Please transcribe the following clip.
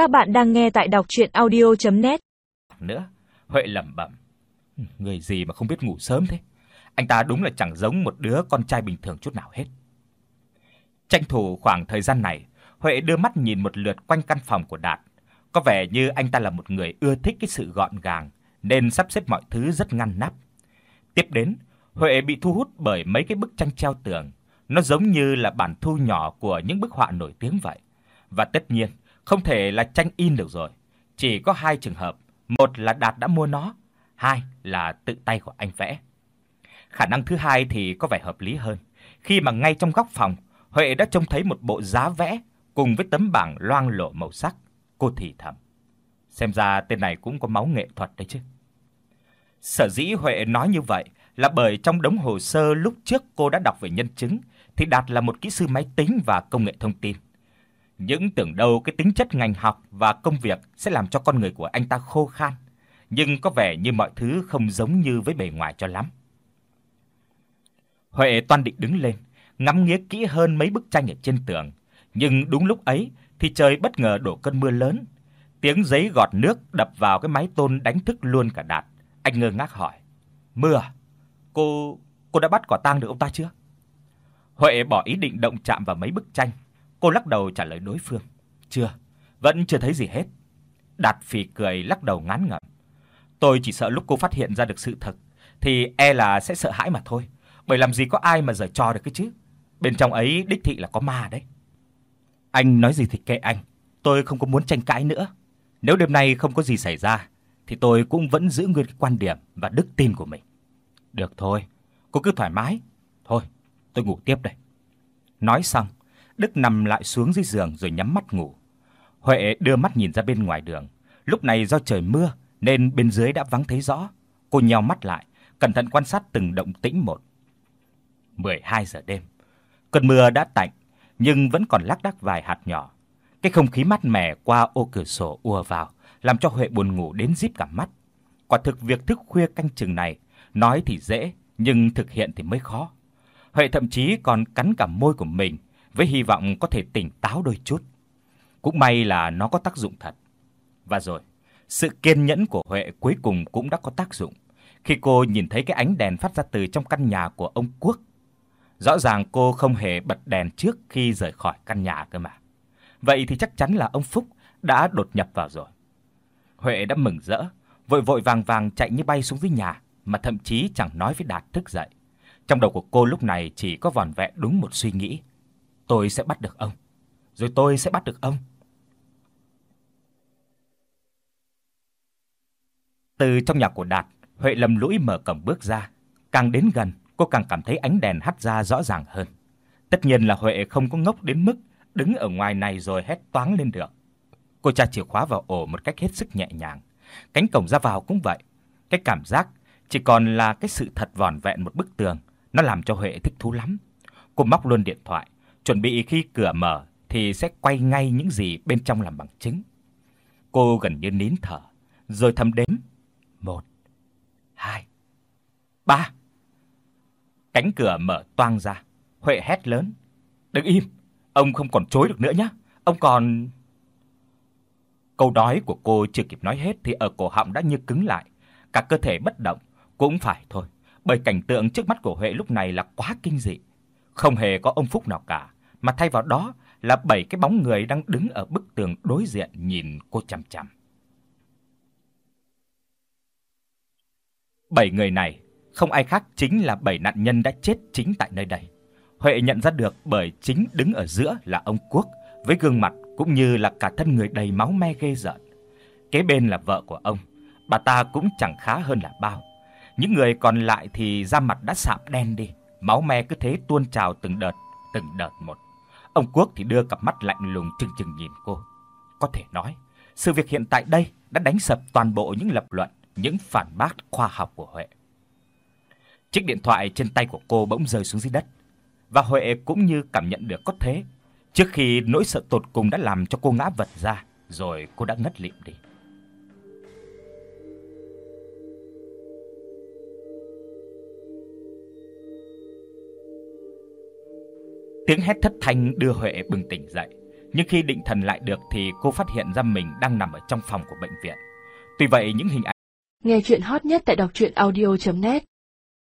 Các bạn đang nghe tại đọc audio net Nữa, Huệ lẩm bẩm, ừ, người gì mà không biết ngủ sớm thế. Anh ta đúng là chẳng giống một đứa con trai bình thường chút nào hết. Tranh thủ khoảng thời gian này, Huệ đưa mắt nhìn một lượt quanh căn phòng của Đạt. Có vẻ như anh ta là một người ưa thích cái sự gọn gàng nên sắp xếp mọi thứ rất ngăn nắp. Tiếp đến, Huệ bị thu hút bởi mấy cái bức tranh treo tường, nó giống như là bản thu nhỏ của những bức họa nổi tiếng vậy. Và tất nhiên, không thể là tranh in được rồi. Chỉ có hai trường hợp, một là Đạt đã mua nó, hai là tự tay của anh vẽ. Khả năng thứ hai thì có vẻ hợp lý hơn, khi mà ngay trong góc phòng, Huệ đã trông thấy một bộ giá vẽ cùng với tấm bảng loang lổ màu sắc. Cô thì thầm, xem ra tên này cũng có máu nghệ thuật đấy chứ. Sở dĩ Huệ nói như vậy là bởi trong đống hồ sơ lúc trước cô đã đọc về nhân chứng thì Đạt là một kỹ sư máy tính và công nghệ thông tin. Những tưởng đâu cái tính chất ngành học và công việc sẽ làm cho con người của anh ta khô khan, nhưng có vẻ như mọi thứ không giống như với bề ngoài cho lắm. Huệ toan định đứng lên, ngắm nghía kỹ hơn mấy bức tranh ở trên tường, nhưng đúng lúc ấy thì trời bất ngờ đổ cơn mưa lớn. Tiếng giấy gọt nước đập vào cái mái tôn đánh thức luôn cả Đạt. Anh ngơ ngác hỏi: "Mưa? Cô cô đã bắt quả tang được ông ta chưa?" Huệ bỏ ý định động chạm vào mấy bức tranh, cô lắc đầu trả lời đối phương: "Chưa, vẫn chưa thấy gì hết." Đạt phì cười lắc đầu ngán ngẩm. "Tôi chỉ sợ lúc cô phát hiện ra được sự thật thì e là sẽ sợ hãi mà thôi, bởi làm gì có ai mà giở trò được cái chứ. Bên trong ấy đích thị là có ma đấy." Anh nói gì thì kệ anh, tôi không có muốn tranh cãi nữa. Nếu đêm nay không có gì xảy ra thì tôi cũng vẫn giữ nguyên cái quan điểm và đức tin của mình. Được thôi, cô cứ thoải mái. Thôi, tôi ngủ tiếp đây. Nói xong, Đức nằm lại xuống dưới giường rồi nhắm mắt ngủ. Huệ đưa mắt nhìn ra bên ngoài đường. Lúc này do trời mưa nên bên dưới đã vắng thấy rõ. Cô nheo mắt lại, cẩn thận quan sát từng động tĩnh một. 12 giờ đêm. Cơn mưa đã tạnh nhưng vẫn còn lác đác vài hạt nhỏ. Cái không khí mát mẻ qua ô cửa sổ ùa vào, làm cho Huệ buồn ngủ đến díp cả mắt. Quả thực việc thức khuya canh chừng này, nói thì dễ, nhưng thực hiện thì mới khó. Huệ thậm chí còn cắn cả môi của mình với hy vọng có thể tỉnh táo đôi chút. Cũng may là nó có tác dụng thật. Và rồi, sự kiên nhẫn của Huệ cuối cùng cũng đã có tác dụng. Khi cô nhìn thấy cái ánh đèn phát ra từ trong căn nhà của ông Quốc, rõ ràng cô không hề bật đèn trước khi rời khỏi căn nhà cơ mà. Vậy thì chắc chắn là ông Phúc đã đột nhập vào rồi. Huệ đã mừng rỡ, vội vội vàng vàng chạy như bay xuống dưới nhà, mà thậm chí chẳng nói với Đạt thức dậy. Trong đầu của cô lúc này chỉ có vỏn vẹn đúng một suy nghĩ, tôi sẽ bắt được ông, rồi tôi sẽ bắt được ông. Từ trong nhà của Đạt, Huệ lầm lũi mở cổng bước ra, càng đến gần, cô càng cảm thấy ánh đèn hắt ra rõ ràng hơn. Tất nhiên là Huệ không có ngốc đến mức đứng ở ngoài này rồi hét toáng lên được. Cô tra chìa khóa vào ổ một cách hết sức nhẹ nhàng. Cánh cổng ra vào cũng vậy. Cái cảm giác chỉ còn là cái sự thật vòn vẹn một bức tường, nó làm cho Huệ thích thú lắm. Cô móc luôn điện thoại, chuẩn bị khi cửa mở thì sẽ quay ngay những gì bên trong làm bằng chứng. Cô gần như nín thở, rồi thầm đếm: một, hai, ba. Cánh cửa mở toang ra, Huệ hét lớn: "Đừng im, ông không còn chối được nữa nhé, ông còn..." Câu nói của cô chưa kịp nói hết thì ở cổ họng đã như cứng lại, cả cơ thể bất động, cũng phải thôi, bởi cảnh tượng trước mắt của Huệ lúc này là quá kinh dị. Không hề có ông Phúc nào cả, mà thay vào đó là bảy cái bóng người đang đứng ở bức tường đối diện nhìn cô chằm chằm. Bảy người này không ai khác chính là bảy nạn nhân đã chết chính tại nơi đây. Huệ nhận ra được bởi chính đứng ở giữa là ông Quốc với gương mặt cũng như là cả thân người đầy máu me ghê rợn. Kế bên là vợ của ông, bà ta cũng chẳng khá hơn là bao. Những người còn lại thì da mặt đã sạm đen đi, máu me cứ thế tuôn trào từng đợt, từng đợt một. Ông Quốc thì đưa cặp mắt lạnh lùng trừng trừng nhìn cô. Có thể nói, sự việc hiện tại đây đã đánh sập toàn bộ những lập luận, những phản bác khoa học của Huệ. Chiếc điện thoại trên tay của cô bỗng rơi xuống dưới đất, và Huệ cũng như cảm nhận được có thế, trước khi nỗi sợ tột cùng đã làm cho cô ngã vật ra, rồi cô đã ngất lịm đi. Tiếng hét thất thanh đưa Huệ bừng tỉnh dậy. nhưng khi định thần lại được thì cô phát hiện ra mình đang nằm ở trong phòng của bệnh viện. Tuy vậy những hình ảnh Nghe truyện hot nhất tại doctruyenaudio.net